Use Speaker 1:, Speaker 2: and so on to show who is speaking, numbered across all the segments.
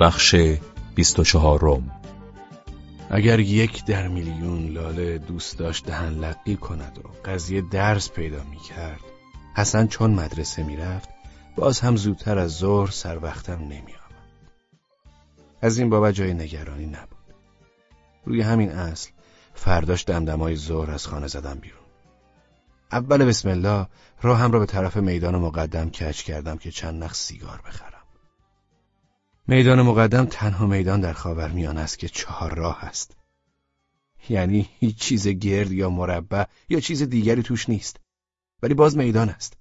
Speaker 1: بخش 24 روم.
Speaker 2: اگر یک در میلیون لاله دوست داشت دهن لقی کند و قضیه درس پیدا می کرد حسن چون مدرسه می رفت باز هم زودتر از ظهر سر وقتم نمی آمد. از این بابت جای نگرانی نبود. روی همین اصل فرداش دمدمای ظهر از خانه زدم بیرون. اول بسم الله راهم را به طرف میدان مقدم کچ کردم که چند نخ سیگار بخرم. میدان مقدم تنها میدان در خاورمیانه است که چهار راه است. یعنی هیچ چیز گرد یا مربع یا چیز دیگری توش نیست. ولی باز میدان است.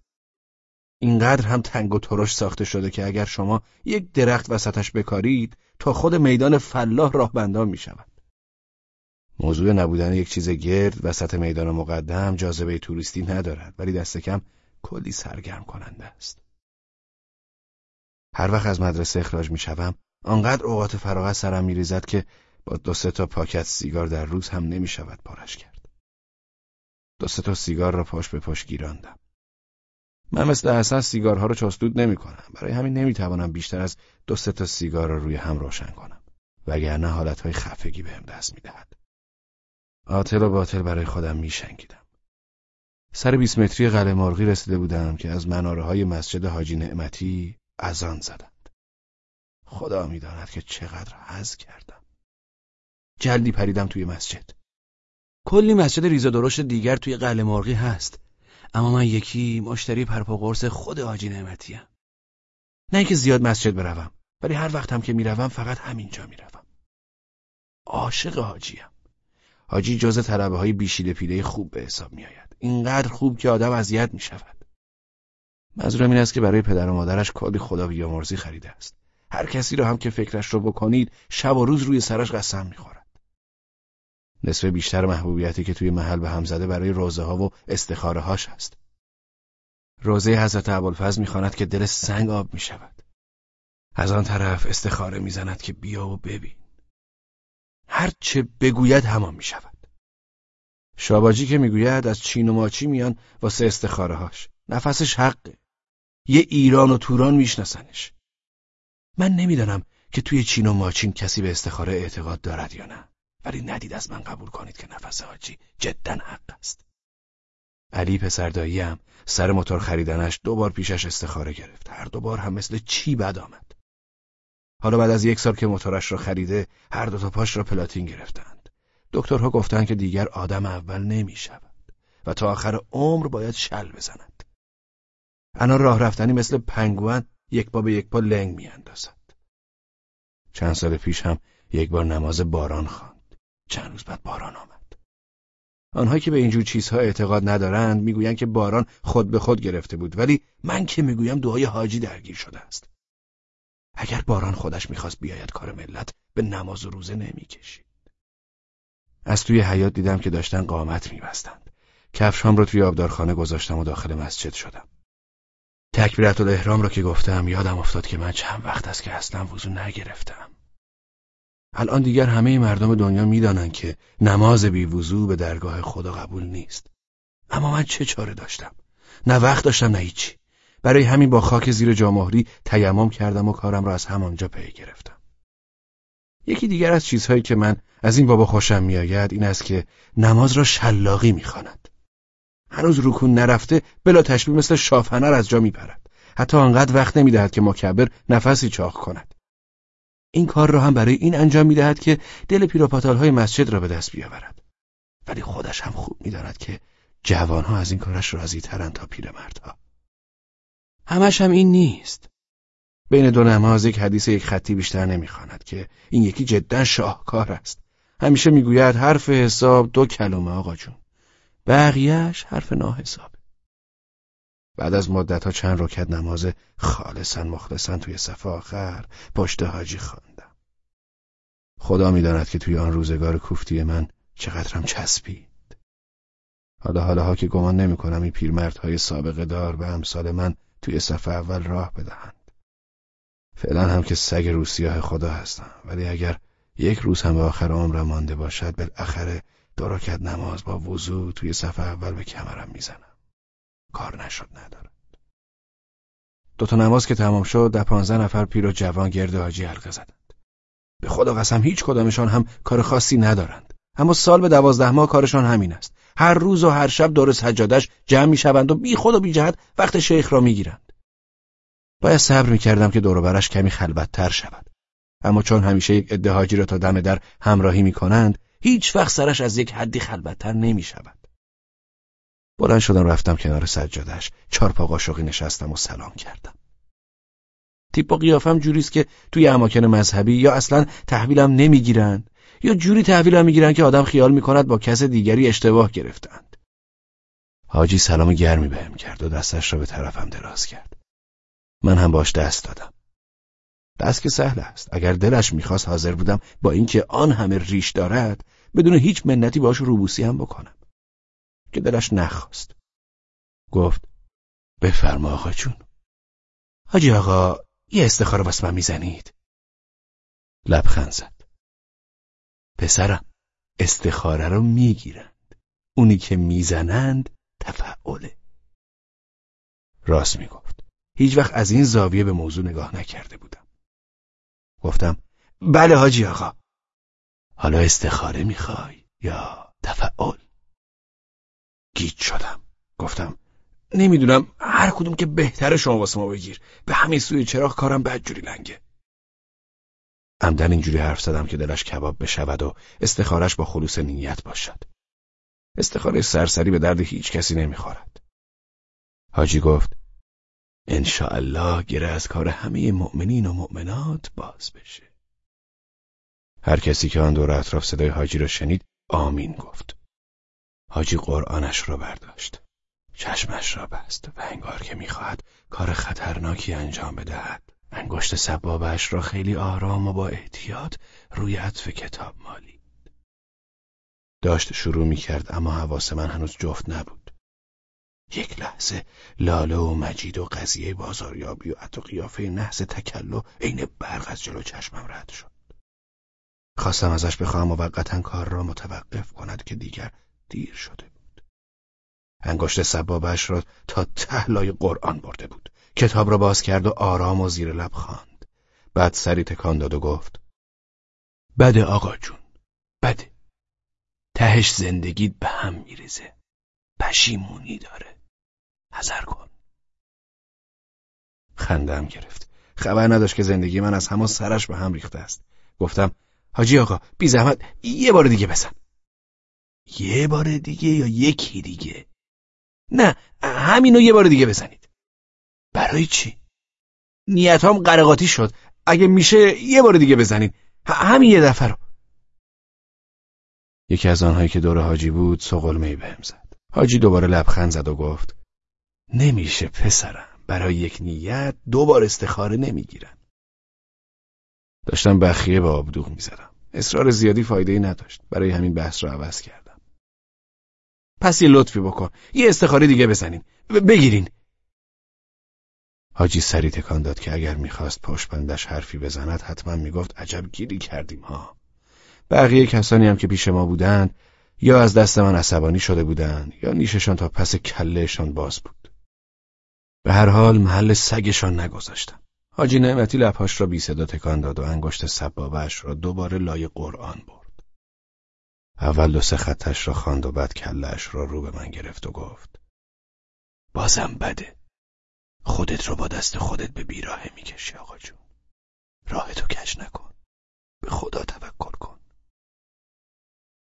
Speaker 2: اینقدر هم تنگ و ترش ساخته شده که اگر شما یک درخت وسطش بکارید تا خود میدان فلاح راهبندان می شود. موضوع نبودن یک چیز گرد وسط میدان مقدم جاذبه توریستی ندارد ولی دست کم کلی سرگرم کننده است. هر وقت از مدرسه اخراج می شوم آنقدر اوقات فراغت سرم می ریزد که با دو سه تا پاکت سیگار در روز هم نمی شود پارش کرد. دو سه تا سیگار را پاش به پاش گیراندم. من مثل اصلا سیگارها رو چاستود نمی کنم. برای همین نمی توانم بیشتر از دو سه تا سیگار را روی هم روشن کنم. وگرنه حالتهای خفگی بهم دست می دهد. آتل و باطل برای خودم می شنگیدم. سر بیس متری قلعه مرغی رسیده بودم که از مناره های مسجد حاجی نعمتی از آن زدند. خدا می‌داند که چقدر حز کردم. جلدی پریدم توی مسجد. کلی مسجد ریز و درشت دیگر توی قلعه مرغی هست. اما من یکی مشتری پرپا قرص خود حاجی نعمتیم. نه اینکه زیاد مسجد بروم ولی هر وقت هم که می‌روم فقط همینجا می‌روم. عاشق حاجیم. حاجی جز طلبه های بیشیده پیله خوب به حساب میآید. اینقدر خوب که آدم اذیت می شود. منظورم این است که برای پدر و مادرش کلی خدا بیامرزی خریده است. هر کسی را هم که فکرش رو بکنید شب و روز روی سرش قسم می‌خورد. نصف بیشتر محبوبیتی که توی محل به هم زده برای روزه ها و استخاره هاش هست. روزه حضرت ابوالفضل می‌خواند که دل سنگ آب می شود. از آن طرف استخاره می‌زند که بیا و ببین. هر چه بگوید همان می شود. شاباجی که می‌گوید از چین و ماچی میان واسه استخاره هاش. نفسش حقه. یه ایران و توران میشناسنش. من نمی‌دانم که توی چین و ماچین کسی به استخاره اعتقاد دارد یا نه. ولی ندید از من قبول کنید که نفس حاجی جدا حق است. علی پسرداییم سر موتور خریدنش دو بار پیشش استخاره گرفت. هر دو بار هم مثل چی بد آمد. حالا بعد از یک سال که موتورش را خریده هر دو تا پاش را پلاتین گرفتند. دکترها گفتند که دیگر آدم اول نمی شود و تا آخر عمر باید شل بزند. انا راه رفتنی مثل پنگوان یک پا به یک پا لنگ میاندازد. چند سال پیش هم یک بار نماز باران خواند. چند روز بعد باران آمد. آنها که به اینجور چیزها اعتقاد ندارند می‌گویند که باران خود به خود گرفته بود ولی من که می‌گویم دعای حاجی درگیر شده است. اگر باران خودش می‌خواست بیاید کار ملت به نماز و روزه نمی‌کشید. از توی حیات دیدم که داشتن قامت میبستند. کفشام رو توی آبدارخانه گذاشتم و داخل مسجد شدم. تکبیرت الاحرام را که گفتم یادم افتاد که من چند وقت است که اصلا وضو نگرفتم. الان دیگر همه مردم دنیا می‌دانند که نماز بی وضو به درگاه خدا قبول نیست. اما من چه چاره داشتم؟ نه وقت داشتم نه هیچی. برای همین با خاک زیر جامهری تیمم کردم و کارم را از همانجا پی گرفتم. یکی دیگر از چیزهایی که من از این بابا خوشم میآید این است که نماز را شلاقی می‌خواند. هنوز رکون نرفته بلا تشبیه مثل شافنر از جا میپرد حتی آنقدر وقت نمی‌دهد که مکبر نفسی چاق کند. این کار را هم برای این انجام می‌دهد که دل پیروپاتال های مسجد را به دست بیاورد. ولی خودش هم خوب می‌داند که جوانها از این کارش راضی ترند تا پیرمردها. همش هم این نیست. بین دو نماز یک حدیث یک خطی بیشتر نمی‌خواند که این یکی جدا شاهکار است. همیشه می‌گوید حرف حساب دو کلمه آقا جون. بقیهش حرف ناحساب بعد از مدت چند رکت نماز خالصا مخلصا توی صف آخر پشت حاجی خواندم. خدا می‌داند که توی آن روزگار کوفتی من چقدرم چسبید. حالا حالا ها که گمان نمی کنم این پیرمردهای سابقه دار به امثال من توی صف اول راه بدهند. فعلا هم که سگ روسیاه خدا هستم ولی اگر یک روز هم به آخر عمرم مانده باشد بالاخره دو نماز با وضوع توی صف اول به کمرم می‌زنم. کار نشد ندارد. دو تا نماز که تمام شد ده پانزده نفر پیر و جوان گرد حاجی حلقه زدند. به خدا قسم هیچ کدامشان هم کار خاصی ندارند اما سال به دوازده ماه کارشان همین است هر روز و هر شب دور سجادش جمع می‌شوند و بی خود و بی جهت وقت شیخ را می‌گیرند باید صبر می‌کردم که دوروبرش کمی خلوتتر شود اما چون همیشه یک عده را تا دم در همراهی می‌کنند هیچ وقت سرش از یک حدی خلوتتر نمی شود. بلند شدم رفتم کنار سجادش چارپا قاشقی نشستم و سلام کردم. تیپ و قیافم جوریست که توی اماکن مذهبی یا اصلا تحویلم نمی‌گیرند یا جوری تحویلم می‌گیرند که آدم خیال می‌کند با کس دیگری اشتباه گرفتند. حاجی سلام گرمی بهم کرد و دستش را به طرفم دراز کرد. من هم باش دست دادم. دست که سهل است. اگر دلش می‌خواست حاضر بودم با اینکه آن همه ریش دارد بدون هیچ منتی باش روبوسی هم بکنم. که دلش نخواست. گفت بفرما آقا جون. حاجی آقا یه استخاره واسه من می‌زنید. لبخند زد. پسرم استخاره رو می‌گیرند. اونی که می‌زنند تفعله راست می‌گفت. هیچ وقت از این زاویه به موضوع نگاه نکرده بودم. گفتم بله حاجی آقا. حالا استخاره می‌خوای یا تفعال گیج شدم. گفتم نمی‌دونم هر کدوم که بهتره شما واسه ما بگیر. به همین سوی چراغ کارم بدجوری لنگه. عمدن اینجوری حرف زدم که دلش کباب بشود و استخارش با خلوص نیت باشد. استخاره سرسری به درد هیچ کسی نمی‌خورد. حاجی گفت الله گره از کار همه مؤمنین و مؤمنات باز بشه. هر کسی که آن دور اطراف صدای حاجی را شنید آمین گفت. حاجی قرآنش را برداشت. چشمش را بست و انگار که می‌خواهد کار خطرناکی انجام بدهد. انگشت سبابش را خیلی آرام و با احتیاط روی عطف کتاب مالید. داشت شروع می‌کرد اما حواس من هنوز جفت نبود. یک لحظه. لاله و مجید و قضیه بازاریابی و عطا قیافه نحس تکلو عین برق از جلو چشمم رد شد. خواستم ازش بخواهم موقتا کار را متوقف کند که دیگر دیر شده بود. انگشت سبابش را تا تهلای قرآن برده بود. کتاب را باز کرد و آرام و زیر لب خواند. بعد سری تکان داد و گفت بده آقا جون بده. تهش زندگیت به هم میریزه. پشیمونی داره. حذر کن. خندم گرفت. خبر نداشت که زندگی من از همان سرش به هم ریخته است. گفتم حاجی آقا بی زحمت یه بار دیگه بزن. یه بار دیگه یا یکی دیگه؟ نه همینو یه بار دیگه بزنید. برای چی؟ نیتام قرقاتی شد. اگه میشه یه بار دیگه بزنید. همین یه دفعه رو. یکی از آنهایی که دور حاجی بود سقلمهی بهم زد. حاجی دوباره لبخند زد و گفت نمیشه پسرم. برای یک نیت دوبار استخاره نمی‌گیرن. داشتم بخیه به آبدوغ می‌زدم. اصرار زیادی فایده ای نداشت. برای همین بحث را عوض کردم. پس یه لطفی بکن. یه استخاره دیگه بزنین بگیرین. حاجی سری تکان داد که اگر می‌خواست پشت حرفی بزند حتما می‌گفت عجب گیری کردیم ها. بقیه کسانی هم که پیش ما بودند یا از دست من عصبانی شده بودند یا نیششان تا پس کلهشان باز بود. به هر حال محل سگشان نگذاشتم. حاجی نعمتی لبهاش را بی صدا تکان داد و انگشت سبابش را دوباره لای قرآن برد. اول دو سه خطش را خواند و بعد کلش را رو به من گرفت و گفت بازم بده. خودت رو با دست خودت به بیراهه می‌کشی آقا جون. راهتو کش نکن. به خدا توکل کن.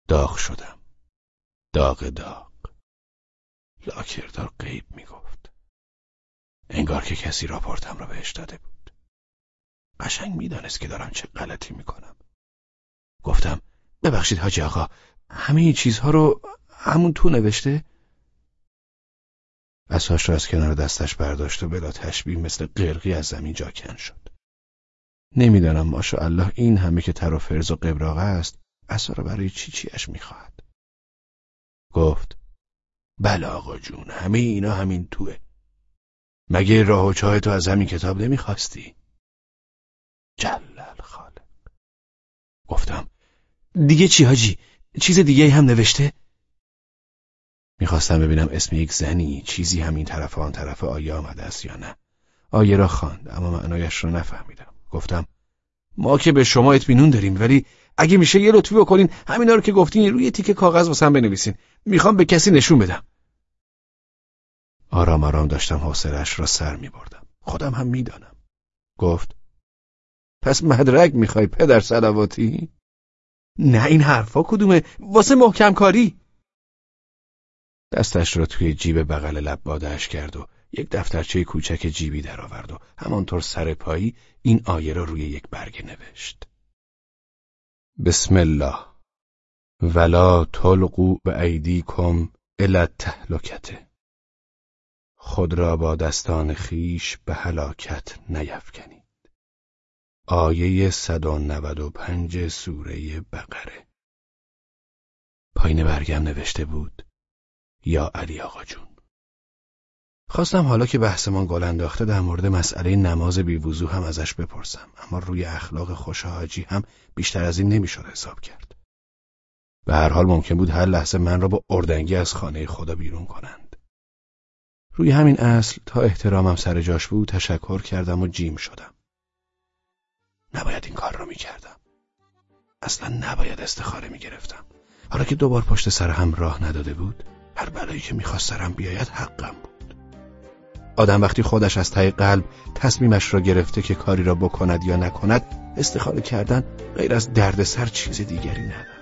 Speaker 2: داغ شدم. داغ داغ. لاکردار غیب می‌گفت. انگار که کسی راپورتم را بهش داده بود. قشنگ می‌دانست که دارم چه غلطی می‌کنم. گفتم ببخشید حاجی آقا همه چیزها رو همون تو نوشته؟ اساش را از کنار دستش برداشت و بلا تشبیه مثل قرقی از زمین جاکن شد. نمی‌دانم الله این همه که تر و فرز و قبراغه است اصا را برای چی چیش می‌خواهد؟ گفت بله آقا جون همه اینا همین توه. مگه راه و چاه تو از همین کتاب نمی‌خواستی؟ جلل خالق. گفتم دیگه چی حاجی؟ چیز دیگه هم نوشته؟ می‌خواستم ببینم اسم یک زنی چیزی همین طرف آن طرف آیه آمده است یا نه. آیه را خواند اما معنایش را نفهمیدم. گفتم ما که به شما اطمینان داریم ولی اگه میشه یه لطفی بکنین همینا رو که گفتین روی تیکه کاغذ واسم بنویسین. می‌خوام به کسی نشون بدم. آرام آرام داشتم حوصلش را سر می بردم. خودم هم می‌دانم. گفت پس مدرک می‌خوای پدر صلواتی؟ نه این حرفا کدومه؟ واسه محکم کاری؟ دستش را توی جیب بغل لب بادش کرد و یک دفترچه کوچک جیبی درآورد و همانطور سر پایی این آیه را روی یک برگه نوشت. بسم الله ولا تلقوا به کم الى تهلکته خود را با دستان خیش به هلاکت نیفکنید. آیه 195 سوره بقره. پایین برگم نوشته بود یا علی آقا جون. خواستم حالا که بحثمان گل انداخته در مورد مسئله نماز بیوضوح هم ازش بپرسم اما روی اخلاق خوش حاجی هم بیشتر از این نمی‌شد حساب کرد. به هر حال ممکن بود هر لحظه من را با اردنگی از خانه خدا بیرون کنند. روی همین اصل تا احترامم سر جاش بود تشکر کردم و جیم شدم. نباید این کار را می‌کردم. اصلا نباید استخاره می‌گرفتم. حالا که دوبار پشت سر هم راه نداده بود هر بلایی که می‌خواست سرم بیاید حقم بود. آدم وقتی خودش از ته قلب تصمیمش را گرفته که کاری را بکند یا نکند استخاره کردن غیر از دردسر چیز دیگری ندارد.